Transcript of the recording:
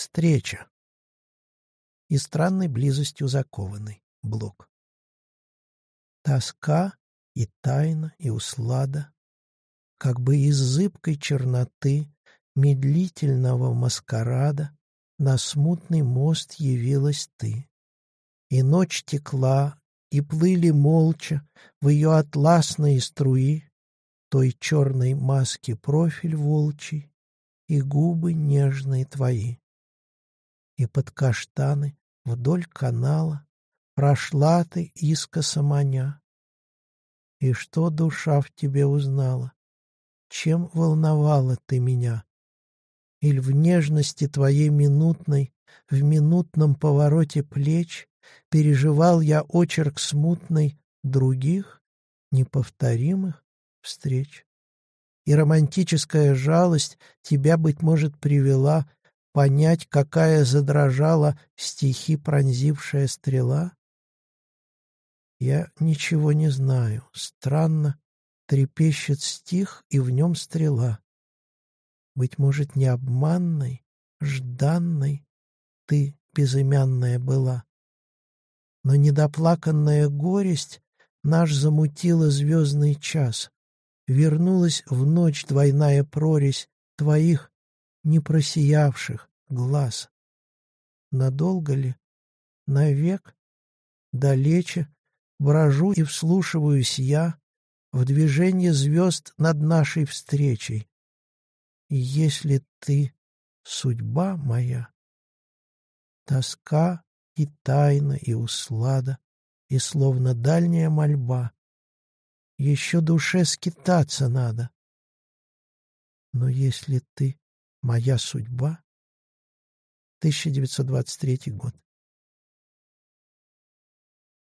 Встреча. И странной близостью закованный блок. Тоска и тайна, и услада, Как бы из зыбкой черноты Медлительного маскарада На смутный мост явилась ты. И ночь текла, и плыли молча В ее атласные струи Той черной маски профиль волчий И губы нежные твои и под каштаны вдоль канала Прошла ты искоса маня. И что душа в тебе узнала? Чем волновала ты меня? Иль в нежности твоей минутной, В минутном повороте плеч Переживал я очерк смутный Других, неповторимых встреч? И романтическая жалость Тебя, быть может, привела понять, какая задрожала стихи пронзившая стрела? Я ничего не знаю. Странно, трепещет стих, и в нем стрела. Быть может, не обманной, жданной ты, безымянная, была. Но недоплаканная горесть наш замутила звездный час. Вернулась в ночь двойная прорезь твоих непросиявших глаз. Надолго ли? Навек? Далече брожу и вслушиваюсь я в движение звезд над нашей встречей. Если ты — судьба моя, тоска и тайна и услада, и словно дальняя мольба, еще душе скитаться надо. Но если ты Моя судьба. 1923 год.